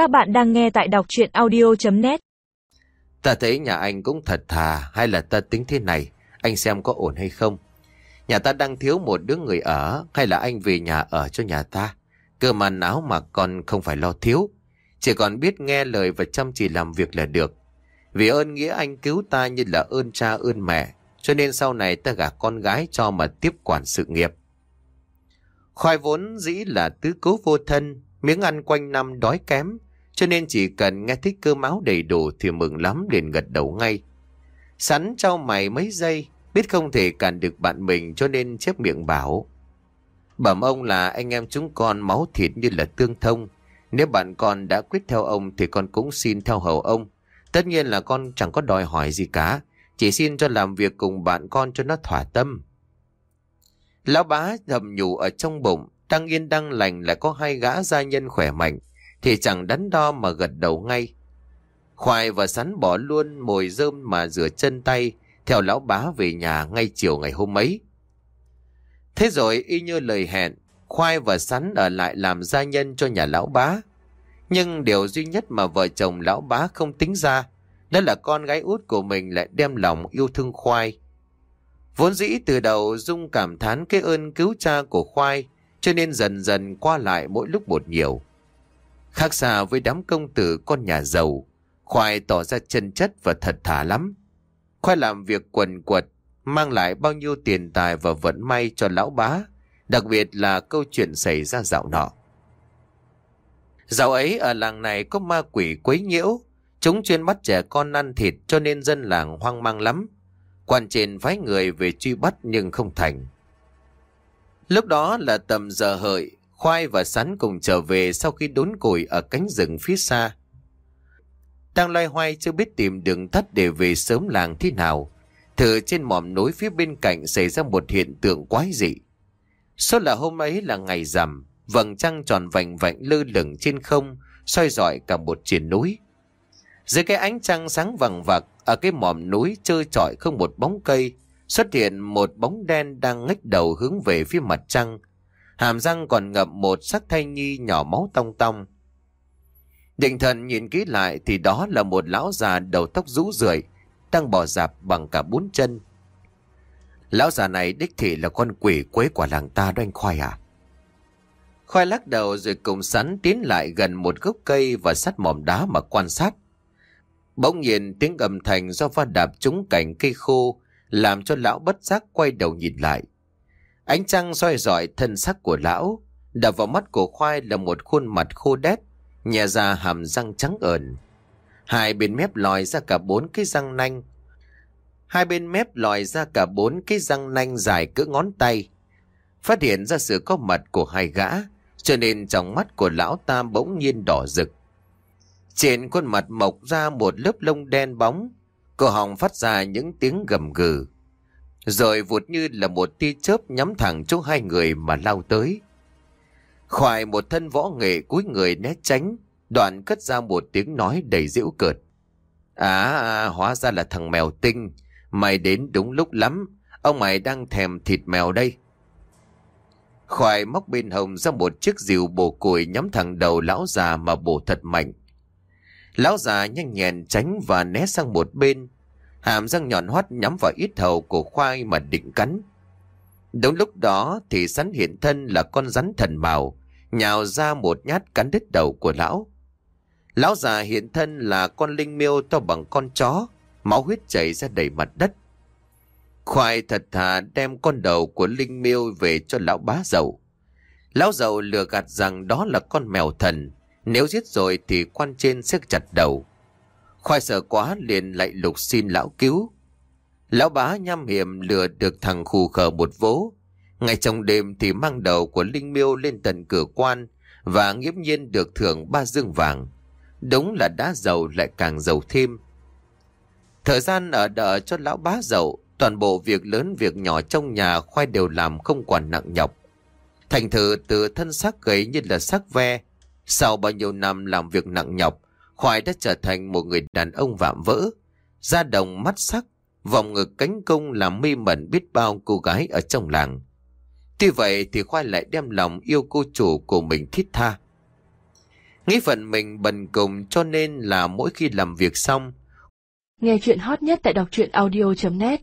Các bạn đang nghe tại đọc chuyện audio.net Ta thấy nhà anh cũng thật thà hay là ta tính thế này, anh xem có ổn hay không. Nhà ta đang thiếu một đứa người ở hay là anh về nhà ở cho nhà ta. Cơ mà áo mà còn không phải lo thiếu. Chỉ còn biết nghe lời và chăm chỉ làm việc là được. Vì ơn nghĩa anh cứu ta như là ơn cha ơn mẹ. Cho nên sau này ta gả con gái cho mà tiếp quản sự nghiệp. Khoai vốn dĩ là tứ cố vô thân, miếng ăn quanh năm đói kém. Cho nên chỉ cần nghe thích cơ máu đầy đủ thì mừng lắm liền gật đầu ngay. Sắn trao mày mấy giây, biết không thể cản được bạn mình cho nên chép miệng bảo. Bẩm ông là anh em chúng con máu thịt như là tương thông. Nếu bạn con đã quyết theo ông thì con cũng xin theo hầu ông. Tất nhiên là con chẳng có đòi hỏi gì cả. Chỉ xin cho làm việc cùng bạn con cho nó thỏa tâm. Lão bá thầm nhủ ở trong bụng, đang yên đang lành lại có hai gã gia nhân khỏe mạnh, thì chẳng đắn đo mà gật đầu ngay. Khoai và sắn bỏ luôn mồi rơm mà rửa chân tay, theo lão bá về nhà ngay chiều ngày hôm ấy. Thế rồi y như lời hẹn, Khoai và Sắn ở lại làm gia nhân cho nhà lão bá. Nhưng điều duy nhất mà vợ chồng lão bá không tính ra, đó là con gái út của mình lại đem lòng yêu thương Khoai. Vốn dĩ từ đầu Dung cảm thán cái ơn cứu cha của Khoai, cho nên dần dần qua lại mỗi lúc một nhiều. Khác xa với đám công tử con nhà giàu, Khoai tỏ ra chân chất và thật thà lắm. Khoai làm việc quần quật, mang lại bao nhiêu tiền tài và vận may cho lão bá, đặc biệt là câu chuyện xảy ra dạo nọ. Dạo ấy ở làng này có ma quỷ quấy nhiễu, chúng chuyên bắt trẻ con ăn thịt cho nên dân làng hoang mang lắm. Quan trên phái người về truy bắt nhưng không thành. Lúc đó là tầm giờ hợi, Khoai và Sắn cùng trở về sau khi đốn củi ở cánh rừng phía xa. Đang loay hoay chưa biết tìm đường tắt để về sớm làng thế nào. Thử trên mỏm núi phía bên cạnh xảy ra một hiện tượng quái dị. Số là hôm ấy là ngày rằm, vầng trăng tròn vành vạnh lơ lửng trên không, soi rọi cả một triển núi. Dưới cái ánh trăng sáng vằng vặc, ở cái mỏm núi trơ trọi không một bóng cây, xuất hiện một bóng đen đang ngách đầu hướng về phía mặt trăng. Hàm răng còn ngậm một sắc thanh nhi nhỏ máu tong tong. Định thần nhìn kỹ lại thì đó là một lão già đầu tóc rũ rượi, đang bò dạp bằng cả bốn chân. Lão già này đích thị là con quỷ quế quả làng ta đó anh Khoai à? Khoai lắc đầu rồi cùng sắn tiến lại gần một gốc cây và sắt mỏm đá mà quan sát. Bỗng nhiên tiếng gầm thành do va đạp trúng cành cây khô làm cho lão bất giác quay đầu nhìn lại. Ánh trăng soi rọi thân sắc của lão, đập vào mắt của Khoai là một khuôn mặt khô đét, nhè ra hàm răng trắng ẩn. Hai bên mép lòi ra cả bốn cái răng nanh. Hai bên mép lòi ra cả bốn cái răng nanh dài cỡ ngón tay. Phát hiện ra sự có mặt của hai gã, cho nên trong mắt của lão ta bỗng nhiên đỏ rực. Trên khuôn mặt mọc ra một lớp lông đen bóng, cổ họng phát ra những tiếng gầm gừ. Rồi vụt như là một tia chớp nhắm thẳng chỗ hai người mà lao tới. Khoai một thân võ nghệ cúi người né tránh, đoạn cất ra một tiếng nói đầy giễu cợt. À, à, hóa ra là thằng mèo tinh, mày đến đúng lúc lắm, ông mày đang thèm thịt mèo đây. Khoai móc bên hồng ra một chiếc rìu bổ củi nhắm thẳng đầu lão già mà bổ thật mạnh. Lão già nhanh nhẹn tránh và né sang một bên, hàm răng nhọn hoắt nhắm vào ít hầu của khoai mà định cắn. Đúng lúc đó thì sắn hiện thân là con rắn thần màu, nhào ra một nhát cắn đứt đầu của lão. Lão già hiện thân là con linh miêu to bằng con chó, máu huyết chảy ra đầy mặt đất. Khoai thật thà đem con đầu của linh miêu về cho lão bá giàu. Lão giàu lừa gạt rằng đó là con mèo thần, nếu giết rồi thì quan trên sẽ chặt đầu. Khoai sợ quá liền lại lục xin lão cứu. Lão bá nham hiểm lừa được thằng khù khờ một vố. ngay trong đêm thì mang đầu của Linh Miêu lên tận cửa quan và nghiễm nhiên được thưởng ba dương vàng. Đúng là đã giàu lại càng giàu thêm. Thời gian ở đợi cho lão bá giàu, toàn bộ việc lớn việc nhỏ trong nhà khoai đều làm không quản nặng nhọc. Thành thử từ thân xác gầy như là xác ve, sau bao nhiêu năm làm việc nặng nhọc, khoai đã trở thành một người đàn ông vạm vỡ, da đồng mắt sắc, vòng ngực cánh công làm mê mẩn biết bao cô gái ở trong làng. Tuy vậy thì khoai lại đem lòng yêu cô chủ của mình thiết tha. Nghĩ phận mình bần cùng cho nên là mỗi khi làm việc xong Nghe chuyện hot nhất tại đọc truyện audio.net